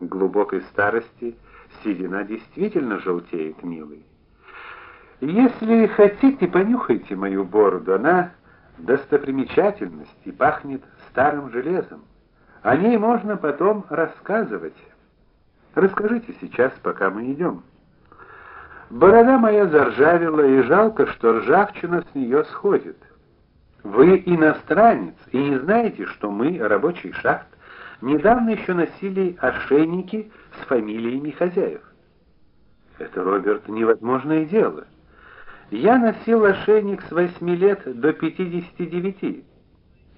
Глубокой старости седина действительно желтеет, милый. Если хотите, понюхайте мою бороду, она достопримечательность и пахнет старым железом. О ней можно потом рассказывать. Расскажите сейчас, пока мы идем. Борода моя заржавела, и жалко, что ржавчина с нее сходит. Вы иностранец и не знаете, что мы, рабочие шахт, недавно еще носили ошейники с фамилиями хозяев. Это, Роберт, невозможное дело. Я носил ошейник с восьми лет до пятидесяти девяти.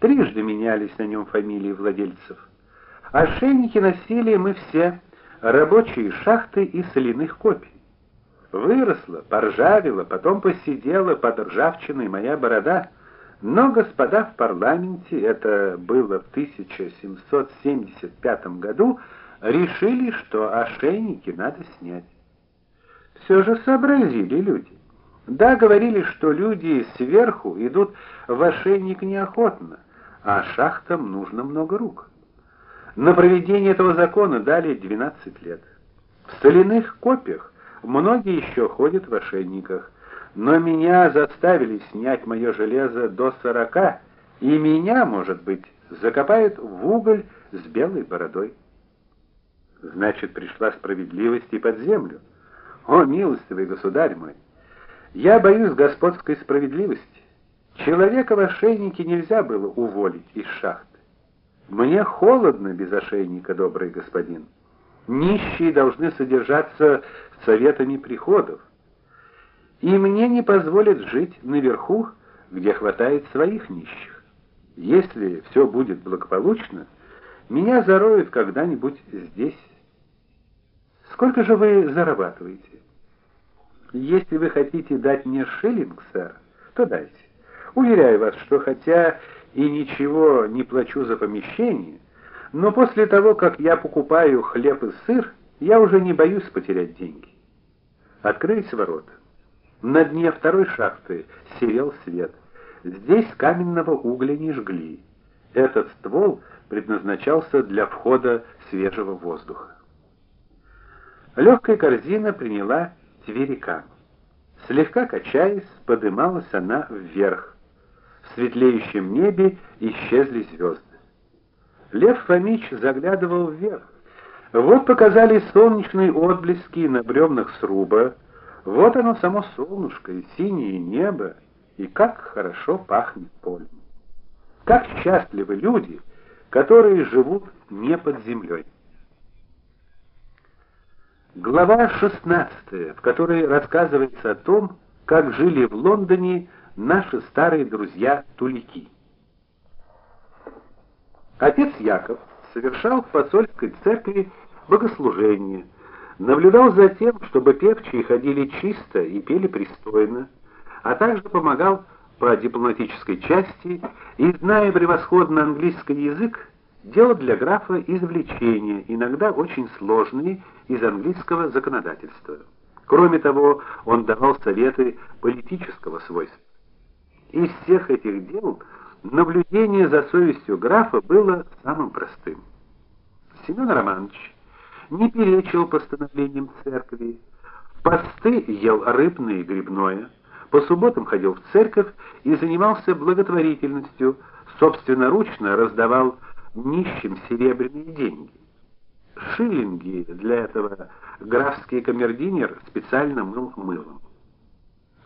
Трижды менялись на нем фамилии владельцев. Ошейники носили мы все, рабочие шахты и соляных копий. Выросла, поржавела, потом посидела под ржавчиной моя борода. Но господа в парламенте, это было в 1775 году, решили, что ошейники надо снять. Все же сообразили люди. Да, говорили, что люди сверху идут в ошейник неохотно а шахтам нужно много рук. На проведение этого закона дали 12 лет. В соляных копиях многие еще ходят в ошейниках, но меня заставили снять мое железо до 40, и меня, может быть, закопают в уголь с белой бородой. Значит, пришла справедливость и под землю. О, милостивый государь мой, я боюсь господской справедливости. Человека в ошейнике нельзя было уволить из шахты. Мне холодно без ошейника, добрый господин. Нищие должны содержаться советами приходов. И мне не позволят жить наверху, где хватает своих нищих. Если все будет благополучно, меня зароют когда-нибудь здесь. Сколько же вы зарабатываете? Если вы хотите дать мне шиллинг, сэр, то дайте. Уверяю вас, что хотя и ничего не плачу за помещение, но после того, как я покупаю хлеб и сыр, я уже не боюсь потерять деньги. Открылись ворота. На дне второй шахты серел свет. Здесь каменного угля не жгли. Этот ствол предназначался для входа свежего воздуха. Легкая корзина приняла тверика. Слегка качаясь, подымалась она вверх в светлеющем небе исчезли звезды. Лев Фомич заглядывал вверх. Вот показались солнечные отблески на бревнах сруба. Вот оно само солнышко и синее небо, и как хорошо пахнет полем. Как счастливы люди, которые живут не под землей. Глава 16, в которой рассказывается о том, как жили в Лондоне наши старые друзья тулики. Отец Яков совершал в посольской церкви богослужение, наблюдал за тем, чтобы певчие ходили чисто и пели пристойно, а также помогал по дипломатической части и, зная превосходно английский язык, делал для графа извлечения, иногда очень сложные, из английского законодательства. Кроме того, он давал советы политического свойства. Из всех этих дел наблюдение за совестью графа было самым простым. Семен Романович не перечил постановлениям церкви, в посты ел рыбное и грибное, по субботам ходил в церковь и занимался благотворительностью, собственноручно раздавал нищим серебряные деньги. Шиллинги для этого графский камердинер специально мыл мылом.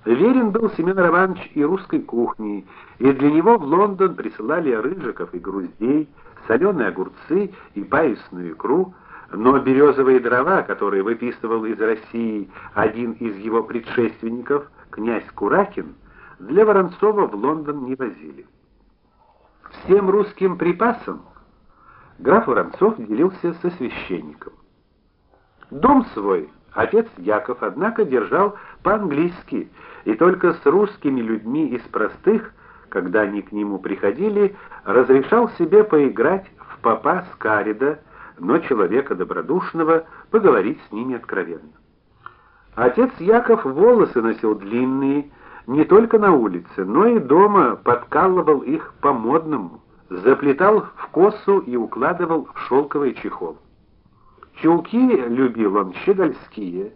Верен был Семен Романович и русской кухне, и для него в Лондон присылали рыжиков и груздей, соленые огурцы и паюсную икру, но березовые дрова, которые выписывал из России один из его предшественников, князь Куракин, для Воронцова в Лондон не возили. Всем русским припасам граф Воронцов делился со священником. Дом свой отец Яков, однако, держал по-английски, и только с русскими людьми из простых, когда они к нему приходили, разрешал себе поиграть в папа Скарида, но человека добродушного, поговорить с ними откровенно. Отец Яков волосы носил длинные, не только на улице, но и дома подкалывал их по-модному, заплетал в косу и укладывал в шелковый чехол. Чулки любил он щегольские,